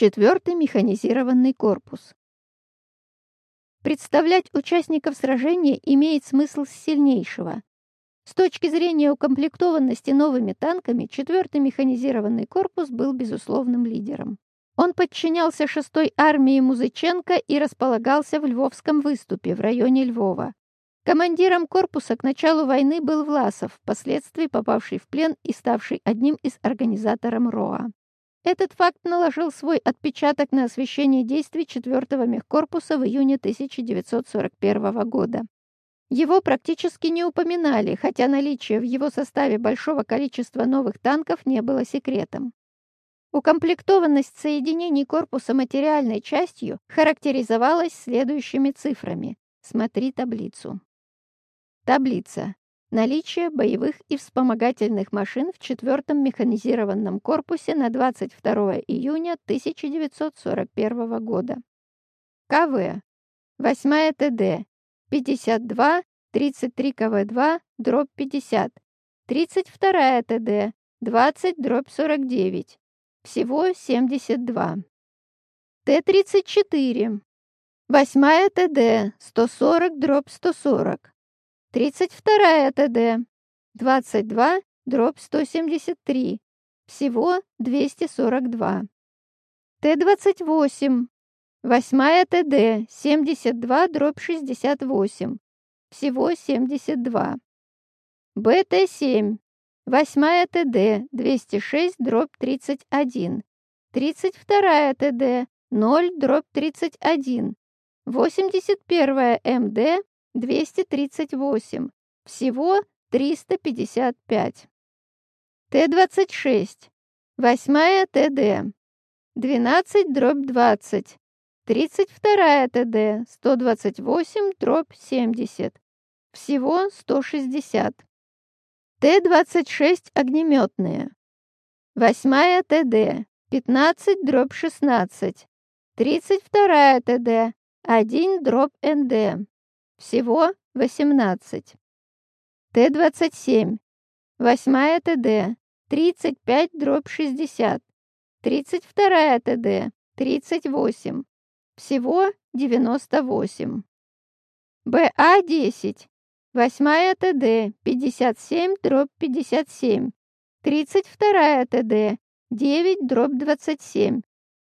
4-й механизированный корпус. Представлять участников сражения имеет смысл с сильнейшего. С точки зрения укомплектованности новыми танками, 4-й механизированный корпус был безусловным лидером. Он подчинялся 6-й армии Музыченко и располагался в Львовском выступе в районе Львова. Командиром корпуса к началу войны был Власов, впоследствии попавший в плен и ставший одним из организаторов РОА. Этот факт наложил свой отпечаток на освещение действий 4-го мехкорпуса в июне 1941 года. Его практически не упоминали, хотя наличие в его составе большого количества новых танков не было секретом. Укомплектованность соединений корпуса материальной частью характеризовалась следующими цифрами. Смотри таблицу. Таблица. Наличие боевых и вспомогательных машин в 4-м механизированном корпусе на 22 июня 1941 года. КВ. 8 ТД. 52, 33 КВ-2, дробь 50. 32 ТД. 20, дробь 49. Всего 72. Т-34. 8 ТД. 140, дробь 140. 32 ТД, 22, дробь 173, всего 242. Т-28, 8 ТД, 72, дробь 68, всего 72. БТ-7, 8 ТД, 206, дробь 31, 32 ТД, 0, дробь 31, 81 МД, 238. Всего 355. Т-26. Восьмая ТД. 12 дробь 20. 32 ТД. 128 дробь 70. Всего 160. Т-26 огнеметные. Восьмая ТД. 15 дробь 16. 32 ТД. 1 дробь НД. Всего 18. Т-27. 8 ТД. 35 дробь 60. 32 ТД. 38. Всего 98. БА-10. 8 ТД. 57 дробь 57. 32 ТД. 9 дробь 27.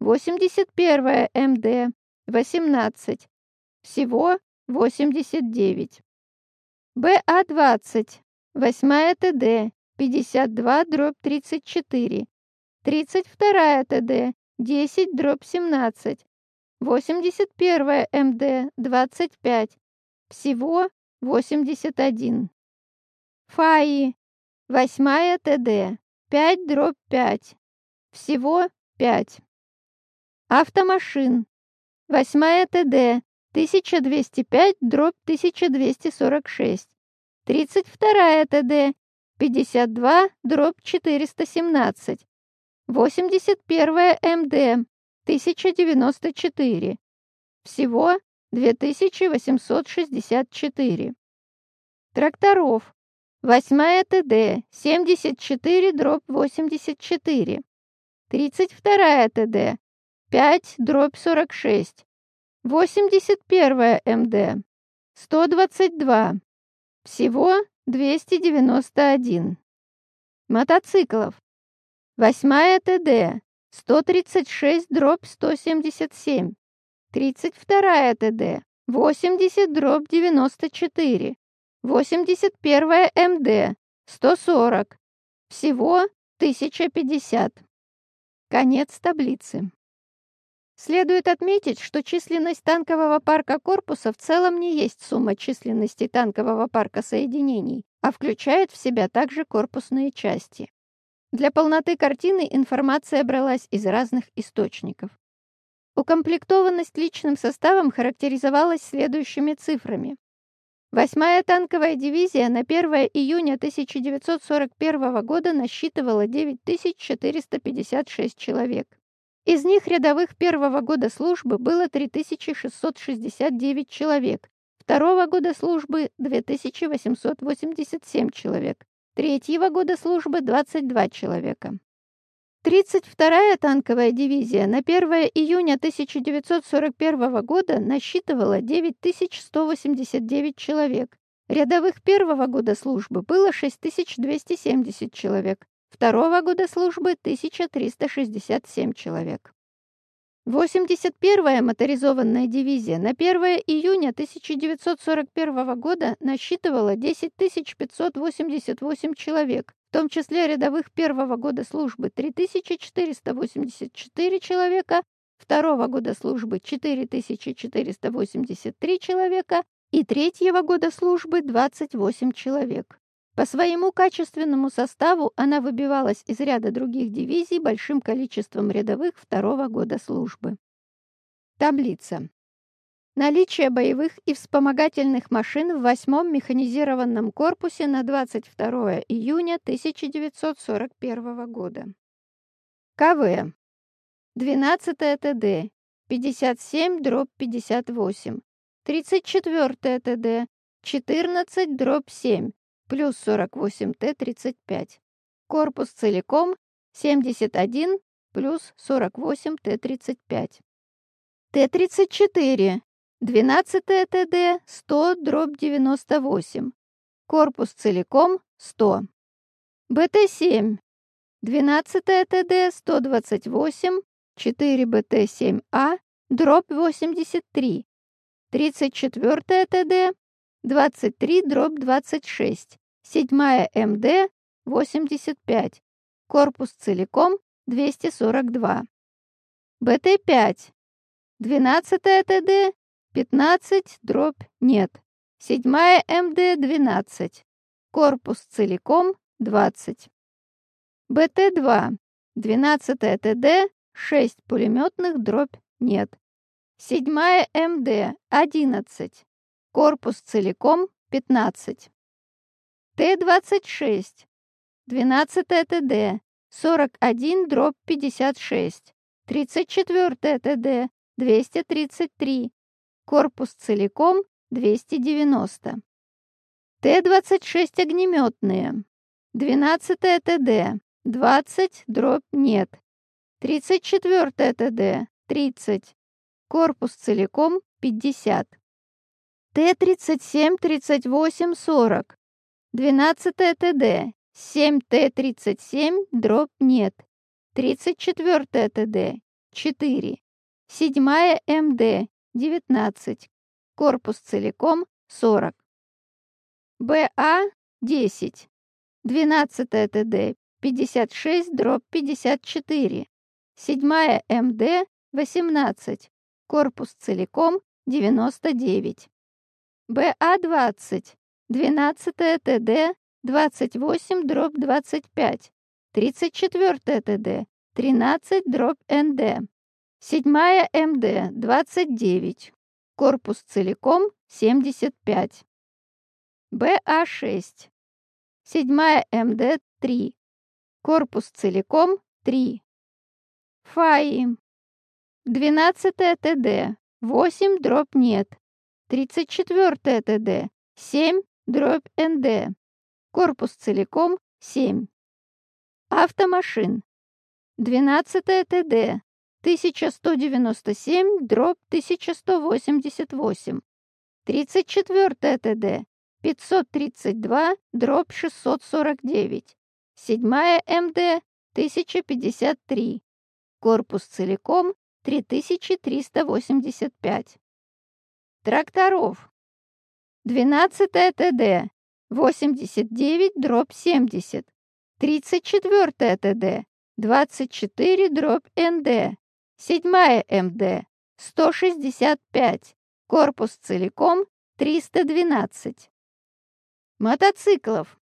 81 МД. 18. Всего 89. БА-20, 8 ТД, 52 дробь 34, 32 ТД, 10 дробь 17, 81 МД, 25, всего 81. ФАИ, 8 ТД, 5 дробь 5, всего 5. Автомашин, 8 ТД, 1205 дробь 1246, 32 ТД, 52 дробь 417, 81 МД, 1094, всего 2864. Тракторов, 8 ТД, 74 дробь 84, 32 ТД, 5 дробь 46, 81 МД. 122. Всего 291. Мотоциклов. 8 ТД. 136 дробь 177. 32 ТД. 80 дробь 94. 81 МД. 140. Всего 1050. Конец таблицы. Следует отметить, что численность танкового парка корпуса в целом не есть сумма численности танкового парка соединений, а включает в себя также корпусные части. Для полноты картины информация бралась из разных источников. Укомплектованность личным составом характеризовалась следующими цифрами. Восьмая танковая дивизия на 1 июня 1941 года насчитывала 9456 человек. Из них рядовых первого года службы было 3669 человек, второго года службы 2887 человек, третьего года службы 22 человека. 32-я танковая дивизия на 1 июня 1941 года насчитывала 9189 человек. Рядовых первого года службы было 6270 человек, второго года службы 1367 человек. 81-я моторизованная дивизия на 1 июня 1941 года насчитывала 10 588 человек, в том числе рядовых первого года службы 3484 человека, второго года службы 4483 человека и третьего года службы 28 человек. По своему качественному составу она выбивалась из ряда других дивизий большим количеством рядовых второго года службы. Таблица. Наличие боевых и вспомогательных машин в 8-м механизированном корпусе на 22 июня 1941 года. КВ. 12 ТД. 57 дробь 58. 34 ТД. 14 дробь 7 плюс 48 Т35. Корпус целиком 71 плюс 48 Т35. Т34 12 ТД 100 дробь 98. Корпус целиком 100. БТ-7. 12 ТД 128, 4 БТ-7А, дробь 83. 34 ТД 23 дробь 26. 7 МД 85. Корпус целиком 242. БТ-5. 12 ТД 15 дробь нет. 7 МД 12. Корпус целиком 20. БТ-2. 12 ТД 6 пулеметных дробь нет. 7 МД 11. Корпус целиком 15. Т-26. 12 ТД. 41 дробь 56. 34 ТД. 233. Корпус целиком 290. Т-26 огнеметные. 12 ТД. 20 дробь нет. 34 ТД. 30. Корпус целиком 50. Т-37, 38, 40. 12 ТД. 7 Т-37, дробь нет. 34 ТД. 4. 7 МД. 19. Корпус целиком 40. БА 10. 12 ТД 56 дробь 54. 7 МД 18. Корпус целиком 99. БА-20. 12 ТД 28 дробь 25. 34 ТД 13 дробь НД. Седьмая МД 29. Корпус целиком 75. БА6. Седьмая МД 3. Корпус целиком 3. ФАИ. 12 ТД 8 дробь нет. 34 ТД 7 дробь НД. Корпус целиком 7. Автомашин. 12 ТД 1197 дробь 1188. 34 ТД 532 дробь 649. 7 МД 1053. Корпус целиком 3385. Тракторов. 12 ТД 89 дробь 70. 34 ТД 24 дробь НД. Седьмая МД 165. Корпус целиком 312. Мотоциклов.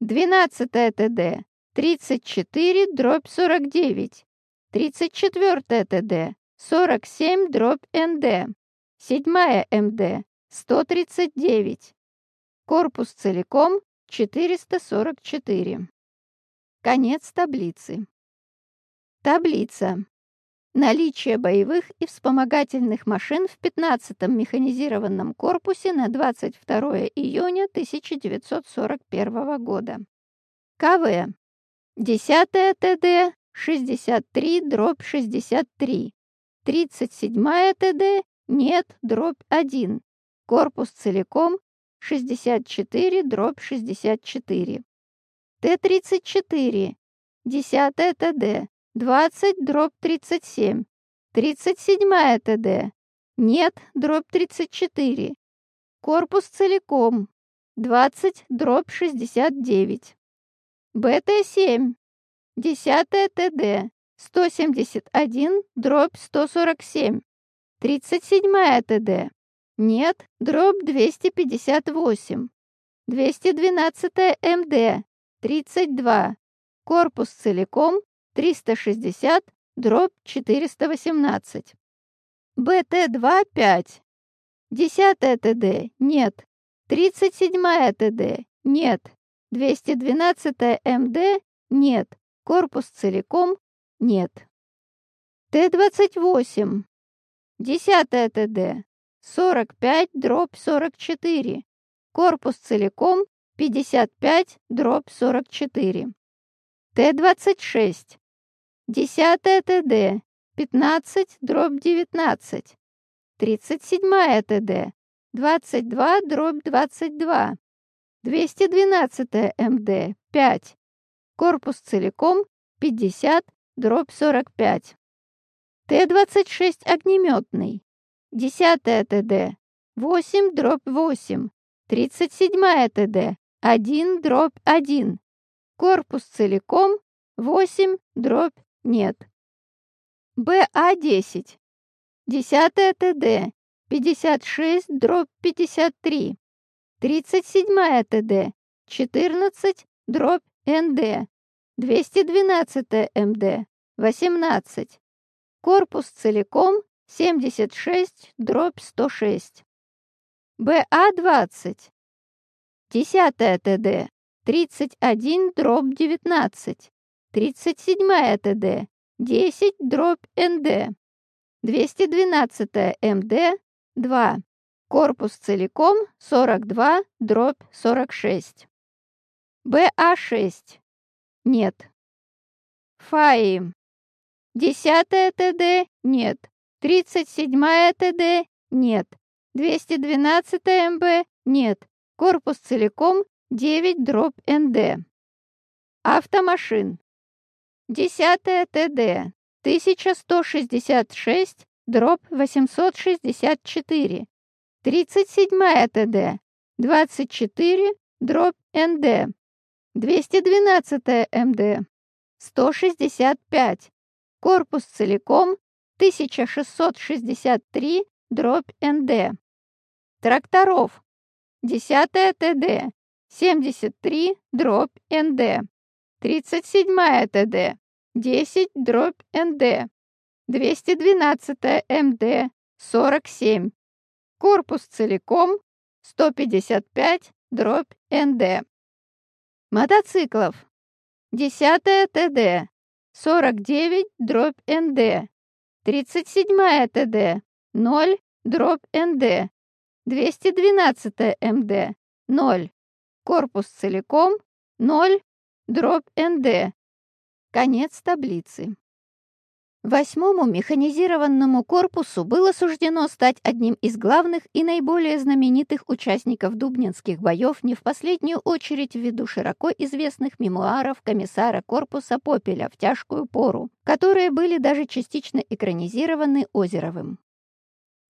12 ТД 34 дробь 49. 34 ТД 47 дробь НД. Седьмая МД 139. Корпус целиком 444. Конец таблицы. Таблица. Наличие боевых и вспомогательных машин в 15-м механизированном корпусе на 22 июня 1941 года. КВ. 10 ТД 63 дробь 63. 37 ТД нет дробь 1. Корпус целиком 64 дробь 64. Т-34. 10 ТД. 20 дробь 37. 37 ТД. Нет дробь 34. Корпус целиком. 20 дробь 69. БТ-7. 10 ТД. 171 дробь 147. 37 ТД. Нет, дробь 258. 212 МД. 32. Корпус целиком 360 дробь 418. БТ-2 5. 10 ТД. Нет. 37 ТД. Нет. 212 МД. Нет. Корпус целиком. Нет. Т-28. 10 ТД. 45 дробь 44. Корпус целиком 55 дробь 44. Т-26. 10 ТД. 15 дробь 19. 37 ТД. 22 дробь 22. 212 МД. 5. Корпус целиком 50 дробь 45. Т-26 огнеметный. 10 ТД. 8 дробь 8. 37 ТД. 1 дробь 1. Корпус целиком 8 дробь нет. БА-10. 10 ТД. 56 дробь 53. 37 ТД. 14 дробь НД. 212 МД. 18. Корпус целиком 76 дробь 106. БА-20. 10 ТД. 31 дробь 19. 37 ТД. 10 дробь НД. 212 МД. 2. Корпус целиком 42 дробь 46. БА-6. Нет. ФАИ. 10 ТД – нет. 37 ТД – нет. 212 МБ – нет. Корпус целиком 9 дробь НД. Автомашин. 10 ТД. 1166 дробь 864. 37 ТД. 24 дробь НД. 212 МД. 165. Корпус целиком 1663 дробь НД. Тракторов 10 ТД 73 дробь НД. 37 ТД 10 дробь НД. 212 МД 47. Корпус целиком 155 дробь НД. Мотоциклов 10 ТД 49 дробь НД, 37 ТД, 0 дробь НД, 212 МД, 0. Корпус целиком, 0 дробь НД. Конец таблицы. Восьмому механизированному корпусу было суждено стать одним из главных и наиболее знаменитых участников дубнинских боев не в последнюю очередь ввиду широко известных мемуаров комиссара корпуса Попеля в тяжкую пору, которые были даже частично экранизированы Озеровым.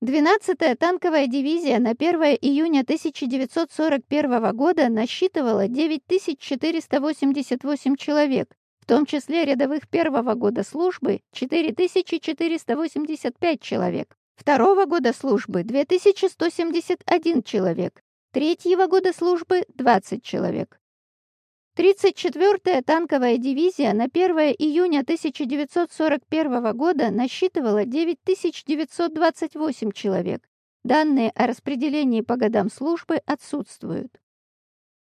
12-я танковая дивизия на 1 июня 1941 года насчитывала 9488 человек, в том числе рядовых первого года службы 4485 человек, второго года службы 2171 человек, третьего года службы 20 человек. 34-я танковая дивизия на 1 июня 1941 года насчитывала 9928 человек. Данные о распределении по годам службы отсутствуют.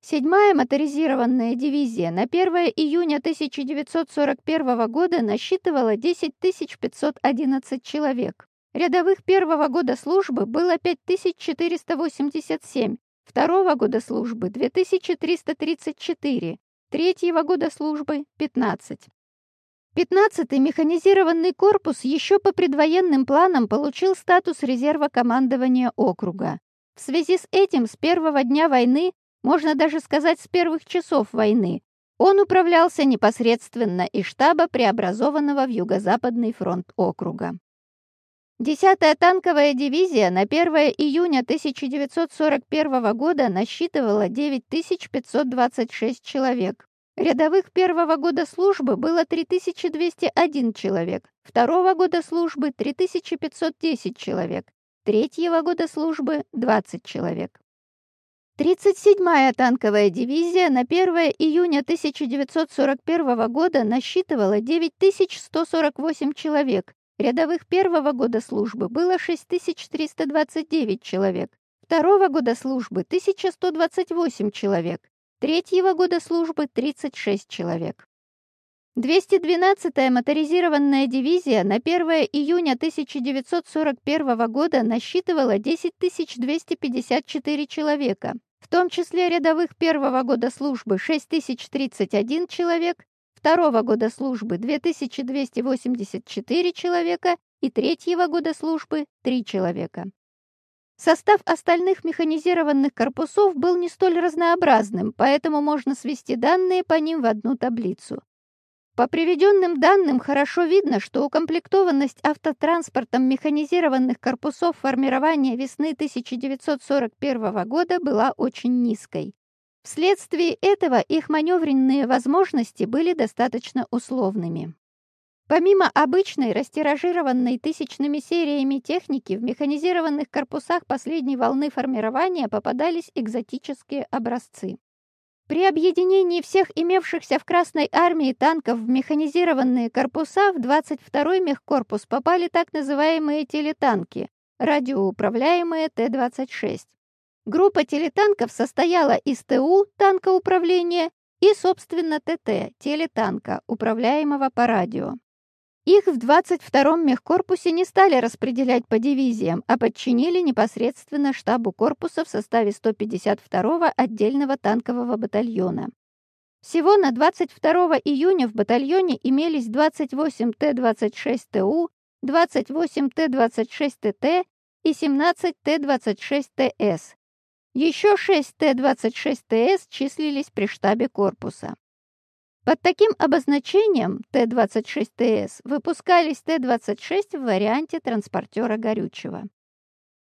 Седьмая моторизированная дивизия на 1 июня 1941 года насчитывала 10 511 человек. Рядовых первого года службы было 5487, второго года службы 2334, третьего года службы 15. 15-й механизированный корпус еще по предвоенным планам получил статус резерва командования округа. В связи с этим с первого дня войны, можно даже сказать с первых часов войны, он управлялся непосредственно из штаба преобразованного в Юго-Западный фронт округа. 10-я танковая дивизия на 1 июня 1941 года насчитывала 9526 человек. Рядовых первого года службы было 3201 человек, второго года службы 3510 человек, третьего года службы 20 человек. 37-я танковая дивизия на 1 июня 1941 года насчитывала 9148 человек. Рядовых первого года службы было 6329 человек, второго года службы 1128 человек, третьего года службы 36 человек. 212-я моторизированная дивизия на 1 июня 1941 года насчитывала 10 254 человека, в том числе рядовых первого года службы 6031 человек, второго года службы 2284 человека и третьего года службы 3 человека. Состав остальных механизированных корпусов был не столь разнообразным, поэтому можно свести данные по ним в одну таблицу. По приведенным данным хорошо видно, что укомплектованность автотранспортом механизированных корпусов формирования весны 1941 года была очень низкой. Вследствие этого их маневренные возможности были достаточно условными. Помимо обычной растиражированной тысячными сериями техники, в механизированных корпусах последней волны формирования попадались экзотические образцы. При объединении всех имевшихся в Красной армии танков в механизированные корпуса в 22-й мехкорпус попали так называемые телетанки, радиоуправляемые Т-26. Группа телетанков состояла из ТУ, танка управления, и, собственно, ТТ, телетанка, управляемого по радио. Их в 22-м мехкорпусе не стали распределять по дивизиям, а подчинили непосредственно штабу корпуса в составе 152-го отдельного танкового батальона. Всего на 22 июня в батальоне имелись 28 Т-26ТУ, 28 Т-26ТТ и 17 Т-26ТС. Еще 6 Т-26ТС числились при штабе корпуса. Под таким обозначением Т-26ТС выпускались Т-26 в варианте транспортера горючего.